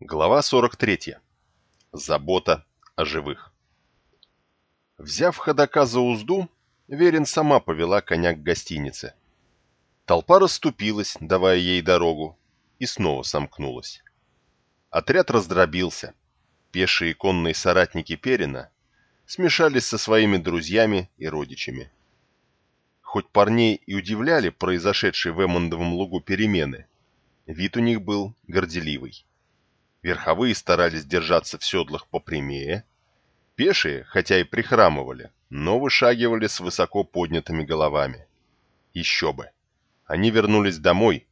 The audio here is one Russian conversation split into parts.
Глава 43. Забота о живых. Взяв ходока за узду, Верин сама повела коня к гостинице. Толпа расступилась, давая ей дорогу, и снова сомкнулась. Отряд раздробился. Пешие и конные соратники Перина смешались со своими друзьями и родичами. Хоть парней и удивляли произошедшие в Эммондовом лугу перемены, вид у них был горделивый. Верховые старались держаться в седлах попрямее. Пешие, хотя и прихрамывали, но вышагивали с высоко поднятыми головами. Еще бы. Они вернулись домой,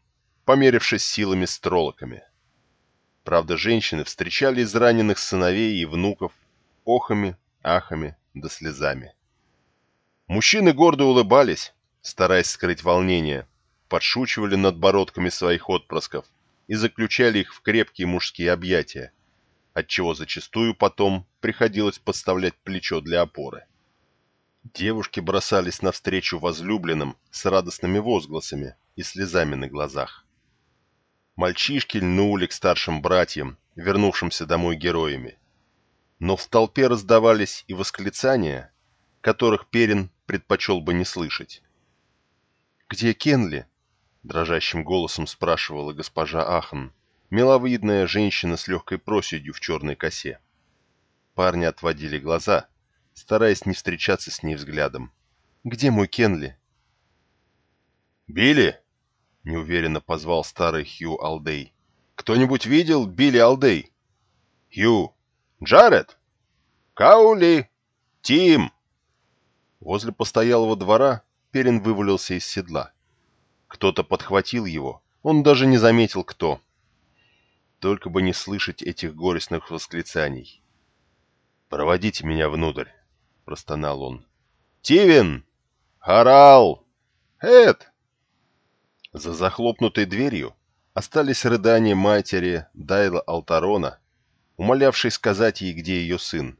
померившись силами с троллоками. Правда, женщины встречали израненных сыновей и внуков охами, ахами да слезами. Мужчины гордо улыбались, стараясь скрыть волнение, подшучивали над бородками своих отпрысков, и заключали их в крепкие мужские объятия, отчего зачастую потом приходилось подставлять плечо для опоры. Девушки бросались навстречу возлюбленным с радостными возгласами и слезами на глазах. Мальчишки льнули к старшим братьям, вернувшимся домой героями. Но в толпе раздавались и восклицания, которых Перин предпочел бы не слышать. «Где Кенли?» — дрожащим голосом спрашивала госпожа Ахан, миловидная женщина с легкой проседью в черной косе. Парни отводили глаза, стараясь не встречаться с ней взглядом. «Где мой Кенли?» «Билли!» — неуверенно позвал старый Хью Алдей. «Кто-нибудь видел Билли Алдей?» «Хью! Джаред! Каули! Тим!» Возле постоялого двора Перин вывалился из седла. Кто-то подхватил его, он даже не заметил, кто. Только бы не слышать этих горестных восклицаний. «Проводите меня внутрь», — простонал он. «Тивин! Харал! Эд!» За захлопнутой дверью остались рыдания матери Дайла Алтарона, умолявшей сказать ей, где ее сын.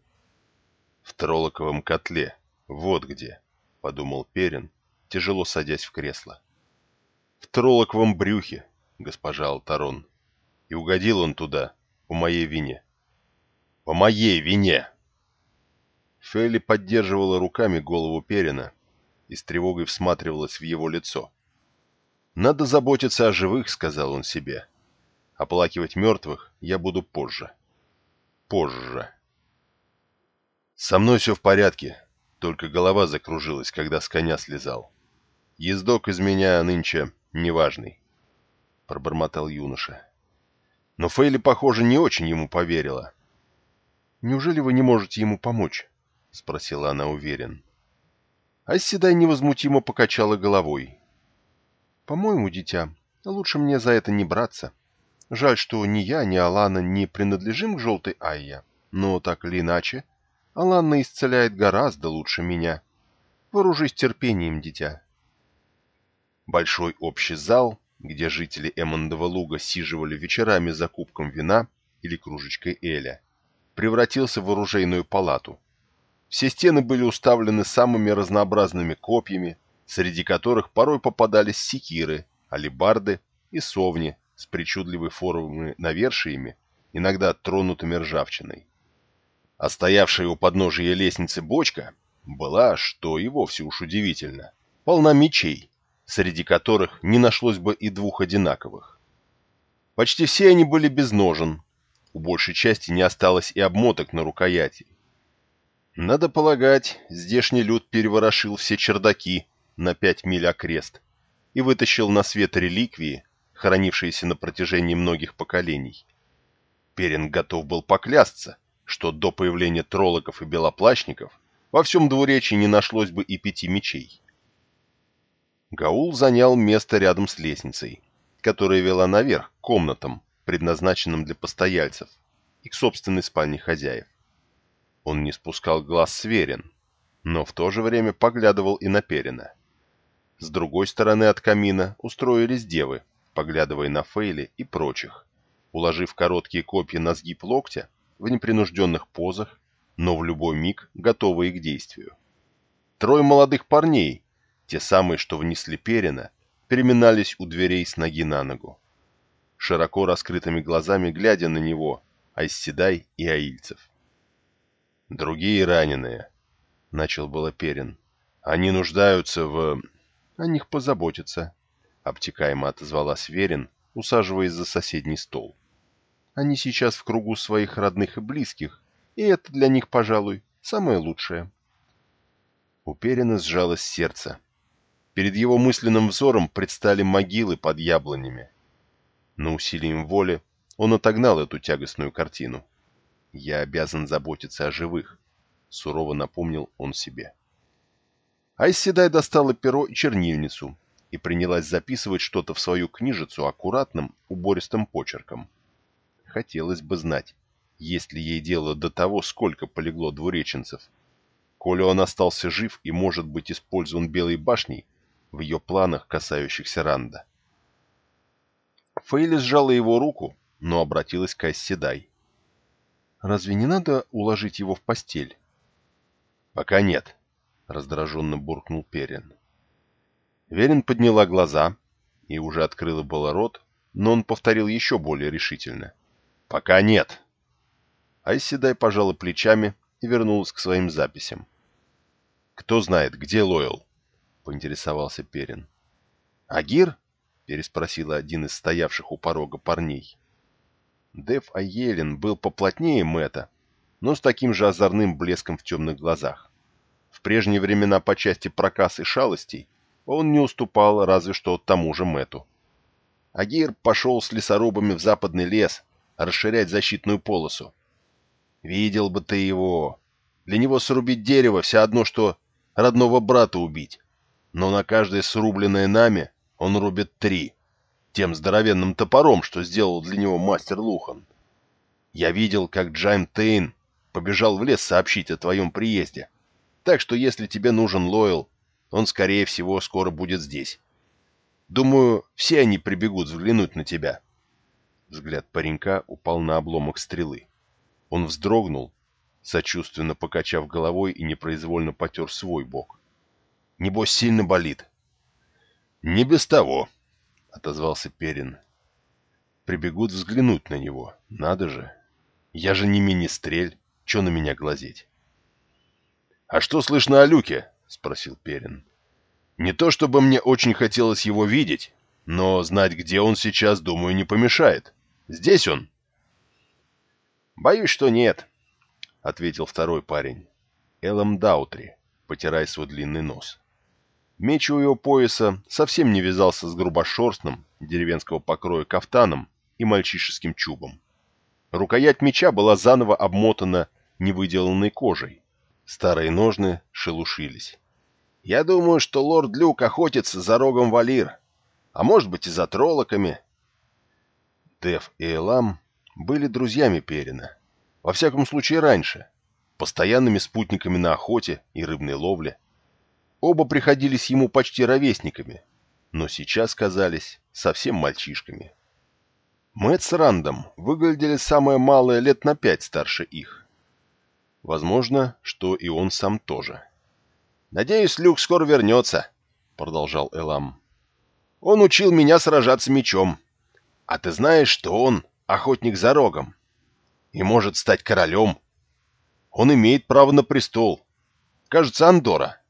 «В троллоковом котле, вот где», — подумал Перин, тяжело садясь в кресло в троллоковом брюхе, госпожа Алтарон. И угодил он туда, по моей вине. По моей вине!» Фелли поддерживала руками голову Перина и с тревогой всматривалась в его лицо. «Надо заботиться о живых», — сказал он себе. «Оплакивать мертвых я буду позже. Позже». «Со мной все в порядке, только голова закружилась, когда с коня слезал. Ездок из меня нынче неважный», — пробормотал юноша. Но Фейли, похоже, не очень ему поверила. «Неужели вы не можете ему помочь?» — спросила она уверен. Айседай невозмутимо покачала головой. «По-моему, дитя, лучше мне за это не браться. Жаль, что ни я, ни Алана не принадлежим к желтой Айя, но так или иначе, Аланна исцеляет гораздо лучше меня. Вооружись терпением, дитя. Большой общий зал, где жители Эммондова луга сиживали вечерами за кубком вина или кружечкой эля, превратился в оружейную палату. Все стены были уставлены самыми разнообразными копьями, среди которых порой попадались секиры, алебарды и совни с причудливой формой навершиями, иногда тронутыми ржавчиной. А стоявшая у подножия лестницы бочка была, что и вовсе уж удивительно, полна мечей, среди которых не нашлось бы и двух одинаковых. Почти все они были без ножен, у большей части не осталось и обмоток на рукояти. Надо полагать, здешний люд переворошил все чердаки на пять миль окрест и вытащил на свет реликвии, хранившиеся на протяжении многих поколений. Перин готов был поклясться, что до появления троллоков и белоплащников во всем двуречии не нашлось бы и пяти мечей. Гаул занял место рядом с лестницей, которая вела наверх, к комнатам, предназначенным для постояльцев, и к собственной спальне хозяев. Он не спускал глаз с Верин, но в то же время поглядывал и на Перина. С другой стороны от камина устроились девы, поглядывая на Фейли и прочих, уложив короткие копья на сгиб локтя в непринужденных позах, но в любой миг готовые к действию. Трое молодых парней, те самые, что внесли Перина, переминались у дверей с ноги на ногу. широко раскрытыми глазами глядя на него, Айсседай и Аильцев. «Другие раненые», — начал было Перин. «Они нуждаются в...» «О них позаботятся», — обтекаемо отозвалась Верин, усаживаясь за соседний стол. «Они сейчас в кругу своих родных и близких, и это для них, пожалуй, самое лучшее». У Перина сжалось сердце. Перед его мысленным взором предстали могилы под яблонями. Но усилием воли он отогнал эту тягостную картину. «Я обязан заботиться о живых», — сурово напомнил он себе. Айседай достала перо и чернильницу и принялась записывать что-то в свою книжицу аккуратным, убористым почерком. Хотелось бы знать, есть ли ей дело до того, сколько полегло двуреченцев. Коли он остался жив и может быть использован Белой башней в ее планах, касающихся Ранда. Фейли сжала его руку, но обратилась к Айседай. «Разве не надо уложить его в постель?» «Пока нет», — раздраженно буркнул Перин. Верин подняла глаза и уже открыла было рот, но он повторил еще более решительно. «Пока нет». Айседай пожала плечами и вернулась к своим записям. «Кто знает, где Лойл?» — поинтересовался Перин. «Агир?» — переспросил один из стоявших у порога парней. Дев Айелин был поплотнее Мэта, но с таким же озорным блеском в темных глазах. В прежние времена по части проказ и шалостей он не уступал разве что тому же Мэту. Агир пошел с лесорубами в западный лес расширять защитную полосу. Видел бы ты его. Для него срубить дерево все одно, что родного брата убить. Но на каждое срубленное нами он рубит три тем здоровенным топором, что сделал для него мастер Лухан. Я видел, как Джайм Тейн побежал в лес сообщить о твоем приезде. Так что если тебе нужен Лойл, он, скорее всего, скоро будет здесь. Думаю, все они прибегут взглянуть на тебя. Взгляд паренька упал на обломок стрелы. Он вздрогнул, сочувственно покачав головой и непроизвольно потер свой бок. Небось, сильно болит. Не без того, — отозвался Перин. «Прибегут взглянуть на него. Надо же. Я же не министрель. Че на меня глазеть?» «А что слышно о Люке?» — спросил Перин. «Не то чтобы мне очень хотелось его видеть, но знать, где он сейчас, думаю, не помешает. Здесь он?» «Боюсь, что нет», — ответил второй парень. Элом Даутри, потирая свой длинный нос. Меч у его пояса совсем не вязался с грубошерстным, деревенского покроя кафтаном и мальчишеским чубом. Рукоять меча была заново обмотана невыделанной кожей. Старые ножны шелушились. «Я думаю, что лорд Люк охотится за рогом Валир, а может быть и за троллоками». Дев и Элам были друзьями Перина. Во всяком случае раньше, постоянными спутниками на охоте и рыбной ловле. Оба приходились ему почти ровесниками, но сейчас казались совсем мальчишками. Мэтт с Рандом выглядели самое малое лет на пять старше их. Возможно, что и он сам тоже. «Надеюсь, Люк скоро вернется», — продолжал Элам. «Он учил меня сражаться мечом. А ты знаешь, что он охотник за рогом и может стать королем. Он имеет право на престол. Кажется, Андора.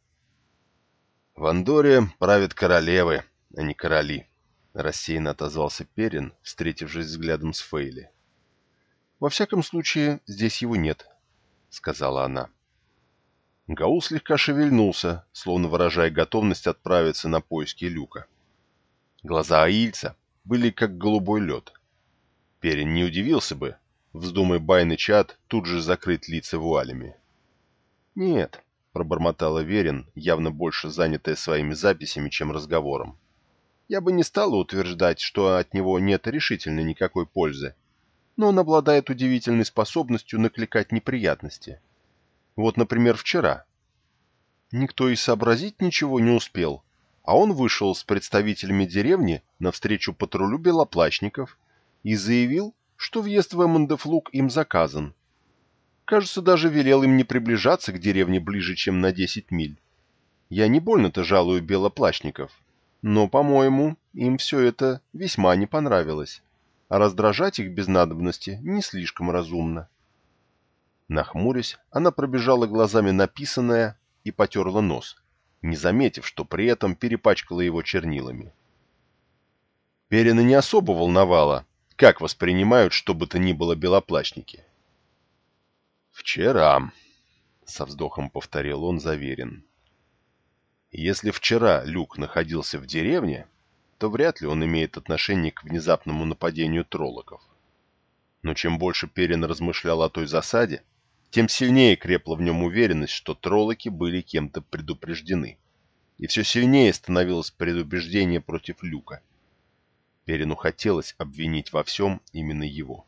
«В Андоре правят королевы, а не короли», — рассеянно отозвался Перин, встретившись взглядом с Фейли. «Во всяком случае, здесь его нет», — сказала она. Гаул слегка шевельнулся, словно выражая готовность отправиться на поиски люка. Глаза Аильца были как голубой лед. Перин не удивился бы, вздумай Байный чат тут же закрыть лица вуалями. «Нет», — пробормотала Верин, явно больше занятая своими записями, чем разговором. «Я бы не стала утверждать, что от него нет решительно никакой пользы, но он обладает удивительной способностью накликать неприятности. Вот, например, вчера. Никто и сообразить ничего не успел, а он вышел с представителями деревни навстречу патрулю белоплачников и заявил, что въезд в Эммондефлуг им заказан, Кажется, даже велел им не приближаться к деревне ближе, чем на 10 миль. Я не больно-то жалую белоплащников, но, по-моему, им все это весьма не понравилось. а раздражать их без надобности не слишком разумно. Нахмурясь, она пробежала глазами написанное и потерла нос, не заметив, что при этом перепачкала его чернилами. Перина не особо волновала, как воспринимают что бы то ни было белоплащники. «Вчера», — со вздохом повторил он, заверен. «Если вчера Люк находился в деревне, то вряд ли он имеет отношение к внезапному нападению троллоков. Но чем больше Перин размышлял о той засаде, тем сильнее крепла в нем уверенность, что троллоки были кем-то предупреждены. И все сильнее становилось предубеждение против Люка. Перину хотелось обвинить во всем именно его.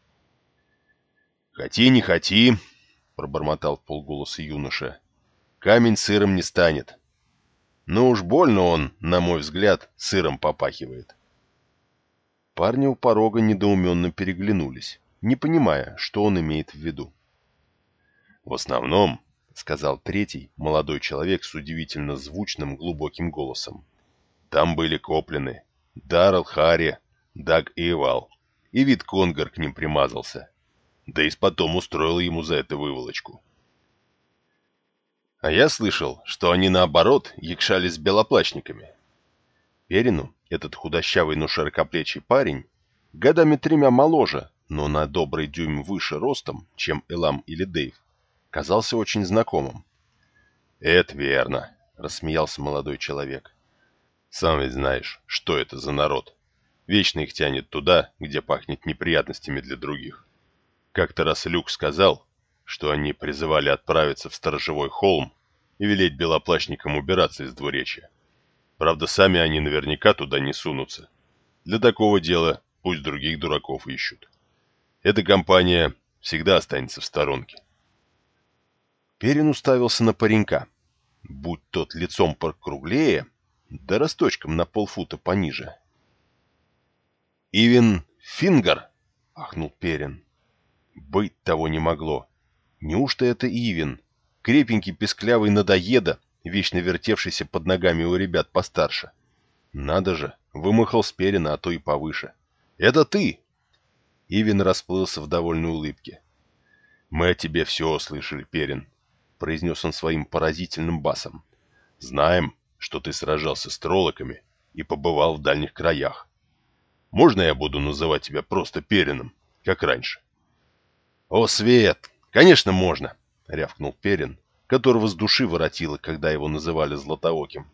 «Хоти, не хоти», — пробормотал полголоса юноша, — «камень сыром не станет. Но уж больно он, на мой взгляд, сыром попахивает». Парни у порога недоуменно переглянулись, не понимая, что он имеет в виду. «В основном», — сказал третий, молодой человек с удивительно звучным глубоким голосом, — «там были коплены Даррел, Харри, Даг и Ивал, и вид Конгар к ним примазался. Да и потом устроил ему за это выволочку». А я слышал, что они наоборот якшали с белоплачниками. Перину, этот худощавый, но широкоплечий парень, годами тремя моложе, но на добрый дюйм выше ростом, чем Элам или Дейв, казался очень знакомым. «Это верно», — рассмеялся молодой человек. «Сам ведь знаешь, что это за народ. Вечно их тянет туда, где пахнет неприятностями для других. Как-то раз Люк сказал, что они призывали отправиться в сторожевой холм и велеть белоплащникам убираться из двуречья. Правда, сами они наверняка туда не сунутся. Для такого дела пусть других дураков ищут. Эта компания всегда останется в сторонке. Перин уставился на паренька. Будь тот лицом покруглее, да росточком на полфута пониже. «Ивен Фингар!» — ахнул Перин. «Быть того не могло. Неужто это Ивен, крепенький песклявый надоеда, вечно вертевшийся под ногами у ребят постарше? Надо же, вымахал с Перина, а то и повыше. Это ты!» Ивен расплылся в довольной улыбке. «Мы о тебе все слышали, Перин произнес он своим поразительным басом. «Знаем, что ты сражался с троллоками и побывал в дальних краях. Можно я буду называть тебя просто Перином, как раньше?» «О, Свет! Конечно, можно!» — рявкнул Перин, которого с души воротило, когда его называли Златооким.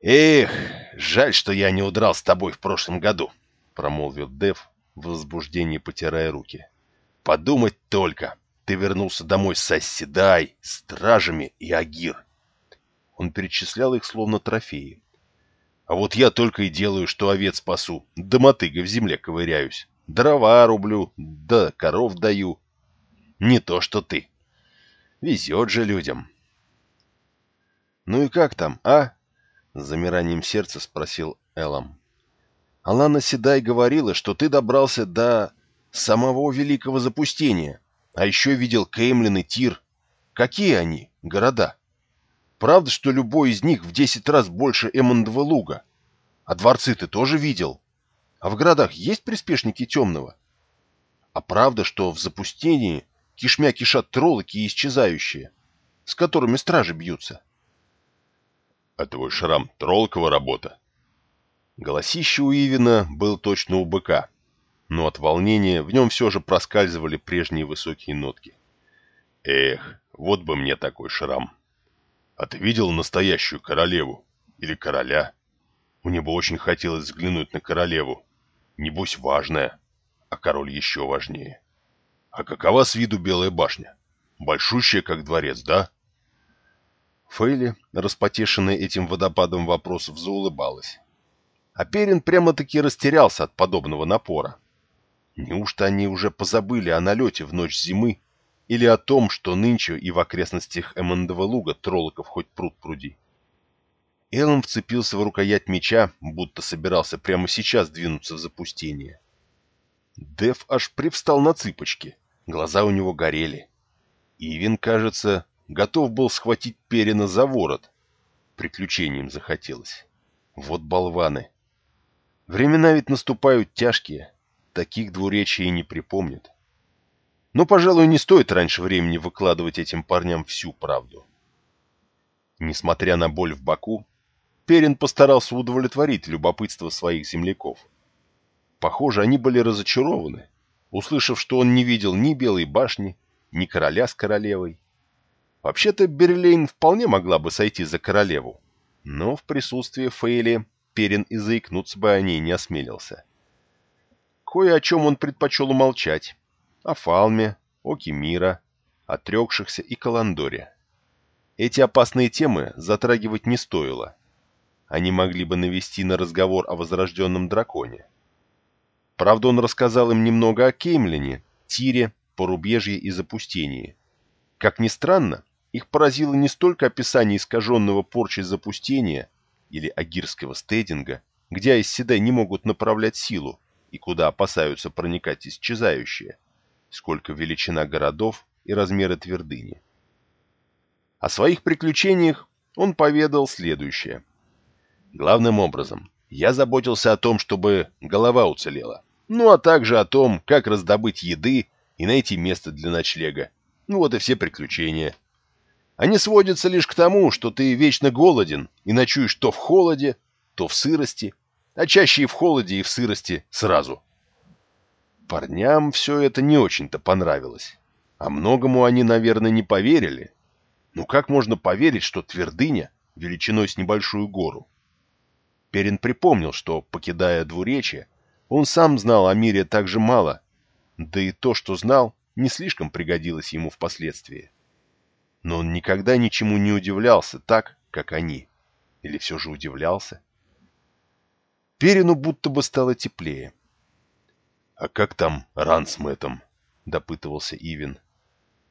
«Эх, жаль, что я не удрал с тобой в прошлом году», — промолвил Дев, в возбуждении потирая руки. «Подумать только! Ты вернулся домой с Асседай, стражами и Агир. Он перечислял их словно трофеи. А вот я только и делаю, что овец пасу, да мотыгой в земле ковыряюсь. Дрова рублю, да коров даю. Не то, что ты. Везет же людям. «Ну и как там, а?» — с замиранием сердца спросил Элам. «Алана Седай говорила, что ты добрался до самого великого запустения». А еще видел Кеймлин и Тир. Какие они, города? Правда, что любой из них в десять раз больше Эммондова луга? А дворцы ты тоже видел? А в городах есть приспешники темного? А правда, что в запустении кишмя кишат троллоки и исчезающие, с которыми стражи бьются? А твой шрам троллокова работа? Голосище у Ивина был точно у быка но от волнения в нем все же проскальзывали прежние высокие нотки. «Эх, вот бы мне такой шрам! А ты видел настоящую королеву? Или короля? Мне бы очень хотелось взглянуть на королеву. Небось важная, а король еще важнее. А какова с виду Белая башня? Большущая, как дворец, да?» Фейли, распотешенная этим водопадом вопросов, заулыбалась. А Перин прямо-таки растерялся от подобного напора. Неужто они уже позабыли о налете в ночь зимы или о том, что нынче и в окрестностях Эммондова луга троллоков хоть пруд пруди? Эллен вцепился в рукоять меча, будто собирался прямо сейчас двинуться в запустение. Дев аж привстал на цыпочки, глаза у него горели. Ивин, кажется, готов был схватить Перина за ворот. Приключением захотелось. Вот болваны. Времена ведь наступают тяжкие, таких двуречий и не припомнит. Но, пожалуй, не стоит раньше времени выкладывать этим парням всю правду. Несмотря на боль в боку, Перин постарался удовлетворить любопытство своих земляков. Похоже, они были разочарованы, услышав, что он не видел ни Белой башни, ни короля с королевой. Вообще-то Берлейн вполне могла бы сойти за королеву, но в присутствии Фейли Перин и заикнуться бы о ней не осмелился. Кое о чем он предпочел умолчать. О Фалме, о Кемира, о и Каландоре. Эти опасные темы затрагивать не стоило. Они могли бы навести на разговор о возрожденном драконе. Правда, он рассказал им немного о Кеймлине, Тире, порубежье и запустении. Как ни странно, их поразило не столько описание искаженного порчей запустения или агирского стейдинга, где Айсседай не могут направлять силу и куда опасаются проникать исчезающие, сколько величина городов и размеры твердыни. О своих приключениях он поведал следующее. Главным образом, я заботился о том, чтобы голова уцелела, ну а также о том, как раздобыть еды и найти место для ночлега. Ну вот и все приключения. Они сводятся лишь к тому, что ты вечно голоден и ночуешь то в холоде, то в сырости, а чаще и в холоде, и в сырости сразу. Парням все это не очень-то понравилось. А многому они, наверное, не поверили, ну как можно поверить, что твердыня величиной с небольшую гору? Перин припомнил, что, покидая двуречье, он сам знал о мире так же мало, да и то, что знал, не слишком пригодилось ему впоследствии. Но он никогда ничему не удивлялся так, как они. Или все же удивлялся? Перину будто бы стало теплее. — А как там ран с Мэттом? — допытывался Ивин.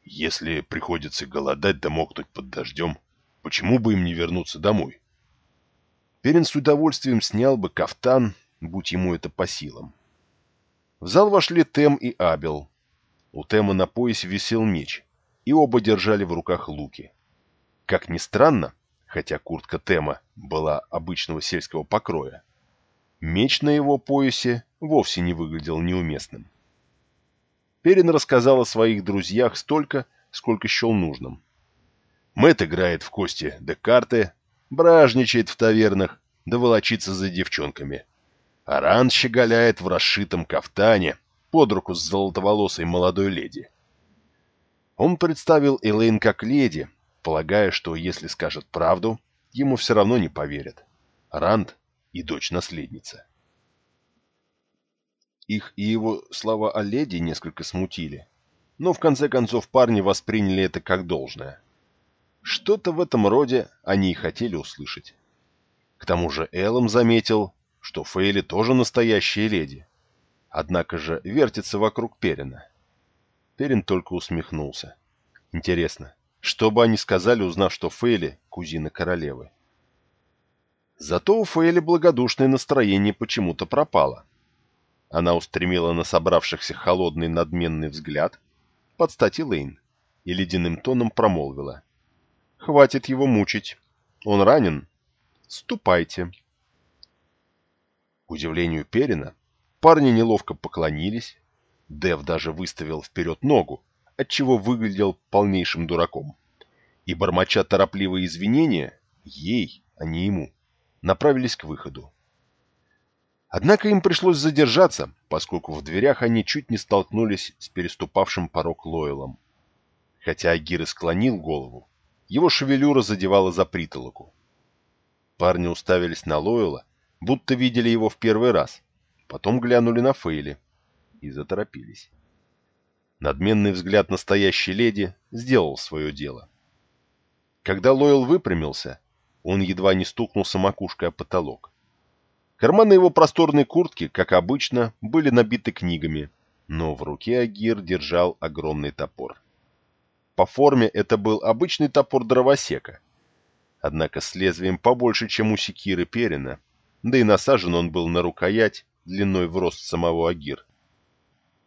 Если приходится голодать да мокнуть под дождем, почему бы им не вернуться домой? Перин с удовольствием снял бы кафтан, будь ему это по силам. В зал вошли Тем и Абел. У Тема на поясе висел меч, и оба держали в руках луки. Как ни странно, хотя куртка Тема была обычного сельского покроя, меч на его поясе вовсе не выглядел неуместным. Перин рассказал о своих друзьях столько, сколько счел нужным. Мэт играет в кости да карты, бражничает в тавернах, да волочится за девчонками. Аран щеголяет в расшитом кафтане под руку с золотоволосой молодой леди. Он представил Элейн как леди, полагая, что если скажет правду, ему все равно не поверят. Ранд и дочь-наследница. Их и его слова о леди несколько смутили, но в конце концов парни восприняли это как должное. Что-то в этом роде они и хотели услышать. К тому же Эллом заметил, что Фейли тоже настоящая леди, однако же вертится вокруг Перина. Перин только усмехнулся. Интересно, что бы они сказали, узнав, что Фейли — кузина королевы? Зато у Фейли благодушное настроение почему-то пропало. Она устремила на собравшихся холодный надменный взгляд, под стать и ледяным тоном промолвила. «Хватит его мучить. Он ранен. Ступайте». К удивлению Перина, парни неловко поклонились, Дев даже выставил вперед ногу, отчего выглядел полнейшим дураком. И, бормоча торопливые извинения, ей, а не ему, направились к выходу. Однако им пришлось задержаться, поскольку в дверях они чуть не столкнулись с переступавшим порог Лойлом. Хотя Агир и склонил голову, его шевелюра задевала за притолоку. Парни уставились на Лойла, будто видели его в первый раз, потом глянули на Фейли и заторопились. Надменный взгляд настоящей леди сделал свое дело. Когда Лойл выпрямился, он едва не стукнулся макушкой о потолок. Карманы его просторной куртки, как обычно, были набиты книгами, но в руке Агир держал огромный топор. По форме это был обычный топор дровосека, однако с лезвием побольше, чем у секиры Перина, да и насажен он был на рукоять длиной в рост самого Агир.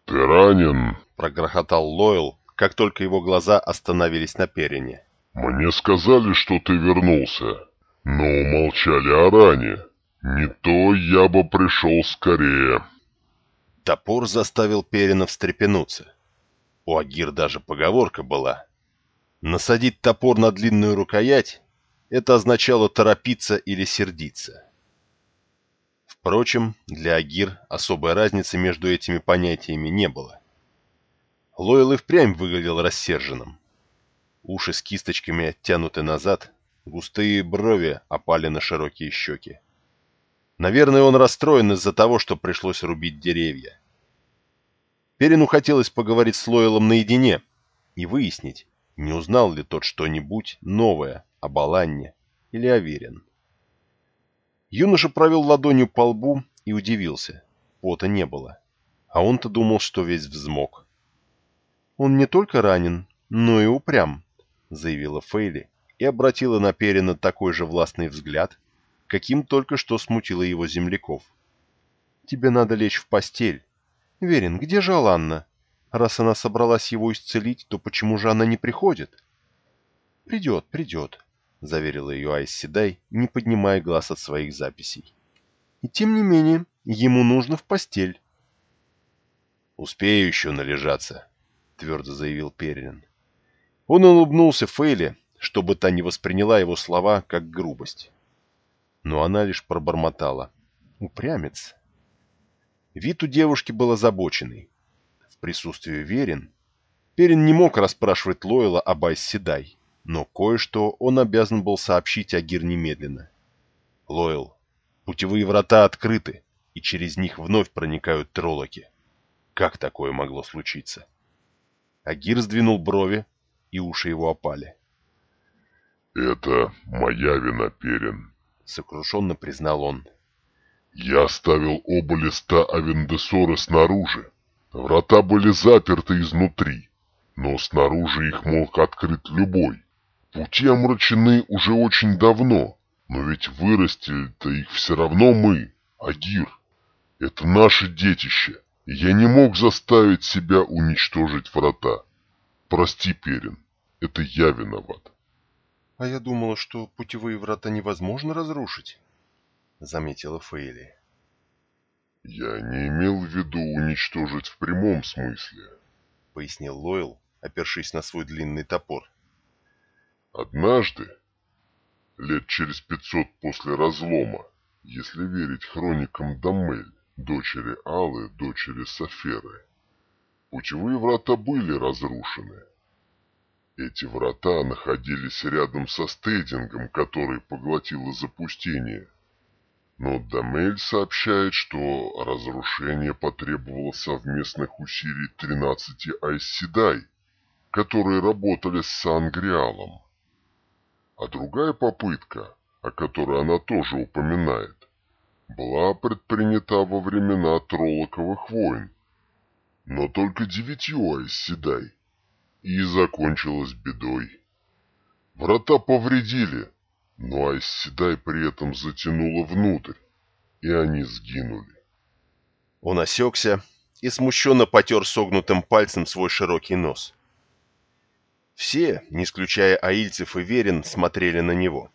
«Ты ранен?» — прогрохотал Лойл, как только его глаза остановились на Перине. «Мне сказали, что ты вернулся, но умолчали о ране. Не то я бы пришел скорее. Топор заставил Перина встрепенуться. У Агир даже поговорка была. Насадить топор на длинную рукоять — это означало торопиться или сердиться. Впрочем, для Агир особой разницы между этими понятиями не было. Лойл и впрямь выглядел рассерженным. Уши с кисточками оттянуты назад, густые брови опали на широкие щеки. Наверное, он расстроен из-за того, что пришлось рубить деревья. Перину хотелось поговорить с Лойлом наедине и выяснить, не узнал ли тот что-нибудь новое о Баланне или о Верен. Юноша провел ладонью по лбу и удивился. Пота не было. А он-то думал, что весь взмок. «Он не только ранен, но и упрям», — заявила Фейли и обратила на Перина такой же властный взгляд, каким только что смутила его земляков. «Тебе надо лечь в постель «Верин, где же Аланна? Раз она собралась его исцелить, то почему же она не приходит?» «Придет, придет», — заверила ее Айс Седай, не поднимая глаз от своих записей. «И тем не менее, ему нужно в постель». «Успею еще належаться», — твердо заявил Перин. Он улыбнулся Фейле, чтобы та не восприняла его слова как грубость. Но она лишь пробормотала. «Упрямец». Вид у девушки был озабоченный. В присутствии Верин Перин не мог расспрашивать Лойла об Айс Седай, но кое-что он обязан был сообщить Агир немедленно. Лойл, путевые врата открыты, и через них вновь проникают троллоки. Как такое могло случиться? Агир сдвинул брови, и уши его опали. «Это моя вина, Перин», — сокрушенно признал он. Я оставил оба листа Авендесора снаружи. Врата были заперты изнутри, но снаружи их мог открыть любой. Пути омрачены уже очень давно, но ведь вырастили-то их все равно мы, Агир. Это наше детище, и я не мог заставить себя уничтожить врата. Прости, Перин, это я виноват. — А я думала, что путевые врата невозможно разрушить. — заметила Фейли. «Я не имел в виду уничтожить в прямом смысле», — пояснил Лойл, опершись на свой длинный топор. «Однажды, лет через пятьсот после разлома, если верить хроникам Дамель, дочери Аллы, дочери Саферы, путевые врата были разрушены. Эти врата находились рядом со стейдингом, который поглотило запустение» но Дамель сообщает, что разрушение потребовало совместных усилий 13 Айсседай, которые работали с Сангриалом. А другая попытка, о которой она тоже упоминает, была предпринята во времена Троллоковых войн, но только девятью Айсседай, и закончилась бедой. Врата повредили, но Айсседай при этом затянула внутрь, и они сгинули. Он осекся и смущенно потер согнутым пальцем свой широкий нос. Все, не исключая аильцев и верен, смотрели на него.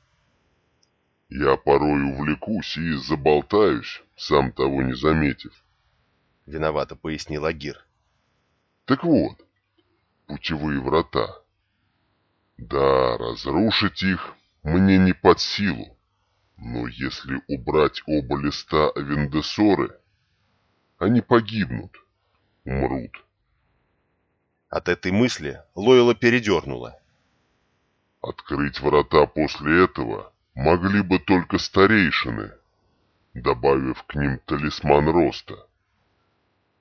«Я порой увлекусь и заболтаюсь, сам того не заметив», — виновато пояснил Агир. «Так вот, путевые врата. Да, разрушить их мне не под силу. Но если убрать оба листа Вендесоры, они погибнут, умрут. От этой мысли Лойла передернула. Открыть врата после этого могли бы только старейшины, добавив к ним талисман роста.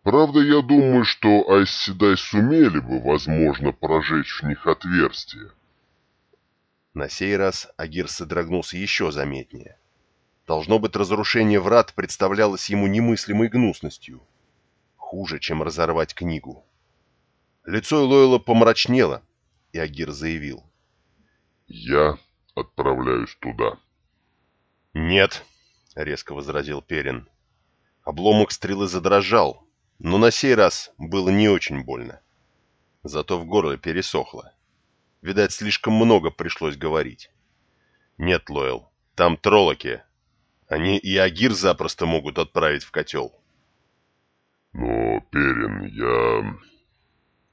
Правда, я думаю, что Айсседай сумели бы, возможно, прожечь в них отверстие. На сей раз Агир содрогнулся еще заметнее. Должно быть, разрушение врат представлялось ему немыслимой гнусностью. Хуже, чем разорвать книгу. Лицо Лойла помрачнело, и Агир заявил. «Я отправляюсь туда». «Нет», — резко возразил Перин. Обломок стрелы задрожал, но на сей раз было не очень больно. Зато в горле пересохло. Видать, слишком много пришлось говорить. Нет, Лойл, там троллоки. Они и Агир запросто могут отправить в котел. Но, Перин, я...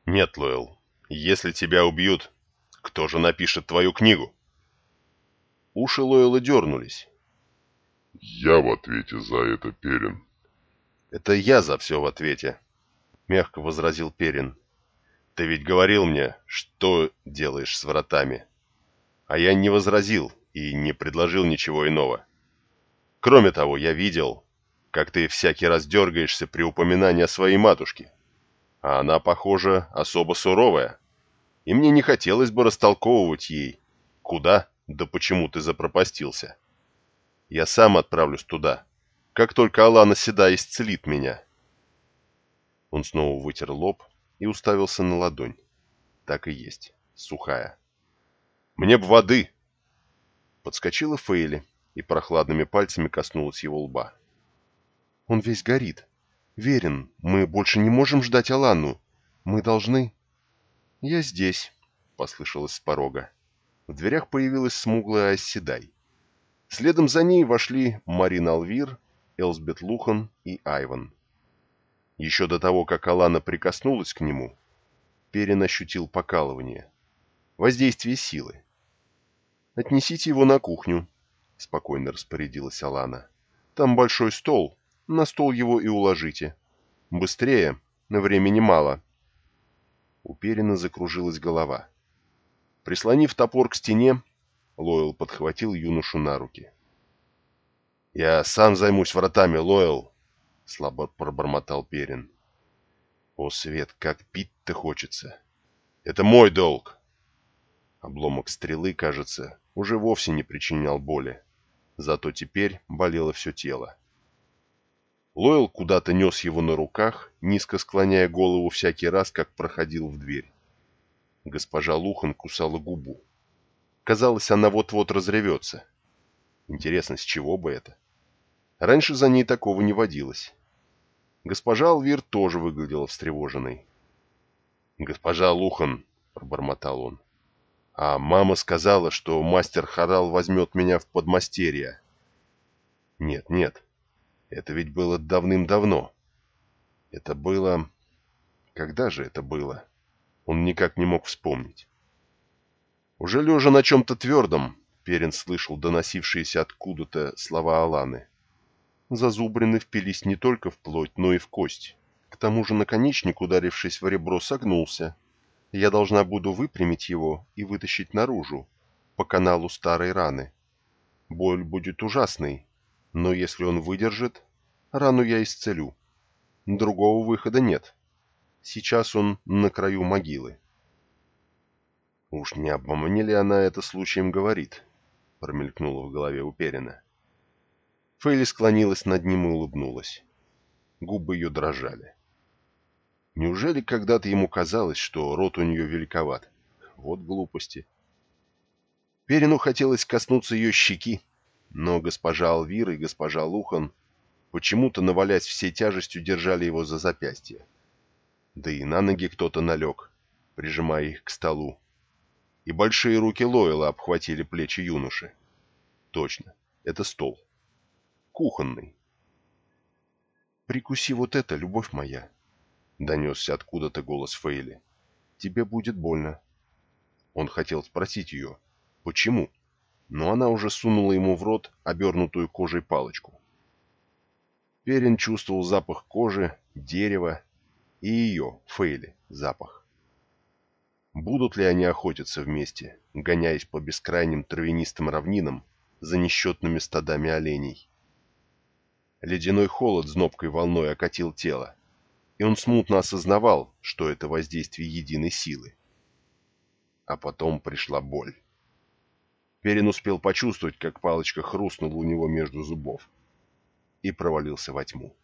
Нет, Лоэл, если тебя убьют, кто же напишет твою книгу? Уши Лойла дернулись. Я в ответе за это, Перин. Это я за все в ответе, мягко возразил Перин. Ты ведь говорил мне, что делаешь с вратами. А я не возразил и не предложил ничего иного. Кроме того, я видел, как ты всякий раз дергаешься при упоминании о своей матушке. А она, похоже, особо суровая. И мне не хотелось бы растолковывать ей, куда да почему ты запропастился. Я сам отправлюсь туда, как только Алана Седа исцелит меня. Он снова вытер лоб и уставился на ладонь. Так и есть, сухая. «Мне б воды!» Подскочила Фейли и прохладными пальцами коснулась его лба. «Он весь горит. Верен, мы больше не можем ждать Алану. Мы должны...» «Я здесь», — послышалось с порога. В дверях появилась смуглая Оседай. Следом за ней вошли Марина Алвир, Элсбет Лухан и Айван. Еще до того, как Алана прикоснулась к нему, Перин ощутил покалывание. Воздействие силы. «Отнесите его на кухню», — спокойно распорядилась Алана. «Там большой стол. На стол его и уложите. Быстрее, на времени мало». У Перина закружилась голова. Прислонив топор к стене, Лойл подхватил юношу на руки. «Я сам займусь вратами, Лойл!» — слабо пробормотал Перин. «О, Свет, как пить-то хочется! Это мой долг!» Обломок стрелы, кажется, уже вовсе не причинял боли. Зато теперь болело все тело. Лойл куда-то нес его на руках, низко склоняя голову всякий раз, как проходил в дверь. Госпожа Лухан кусала губу. Казалось, она вот-вот разревется. Интересно, с чего бы это? Раньше за ней такого не водилось. Госпожа Алвир тоже выглядела встревоженной. «Госпожа Лухан», — пробормотал он, — «а мама сказала, что мастер Харал возьмет меня в подмастерье». «Нет, нет, это ведь было давным-давно. Это было... Когда же это было?» Он никак не мог вспомнить. Уже лежа на чем-то твердом, Перин слышал доносившиеся откуда-то слова Аланы. Зазубрины впились не только в плоть, но и в кость. К тому же наконечник, ударившись в ребро, согнулся. Я должна буду выпрямить его и вытащить наружу, по каналу старой раны. Боль будет ужасной, но если он выдержит, рану я исцелю. Другого выхода нет. Сейчас он на краю могилы. «Уж не обо она это случаем говорит?» — промелькнуло в голове у Перина. Фейли склонилась над ним и улыбнулась. Губы ее дрожали. Неужели когда-то ему казалось, что рот у нее великоват? Вот глупости. Перину хотелось коснуться ее щеки, но госпожа Алвира и госпожа Лухан почему-то, навалясь всей тяжестью, держали его за запястье да и на ноги кто-то налег, прижимая их к столу. И большие руки Лойла обхватили плечи юноши. Точно, это стол. Кухонный. «Прикуси вот это, любовь моя!» — донесся откуда-то голос Фейли. «Тебе будет больно». Он хотел спросить ее, почему, но она уже сунула ему в рот обернутую кожей палочку. Перин чувствовал запах кожи, дерева и ее, Фейли, запах. Будут ли они охотиться вместе, гоняясь по бескрайним травянистым равнинам за несчетными стадами оленей? Ледяной холод знобкой волной окатил тело, и он смутно осознавал, что это воздействие единой силы. А потом пришла боль. Перин успел почувствовать, как палочка хрустнула у него между зубов и провалился во тьму.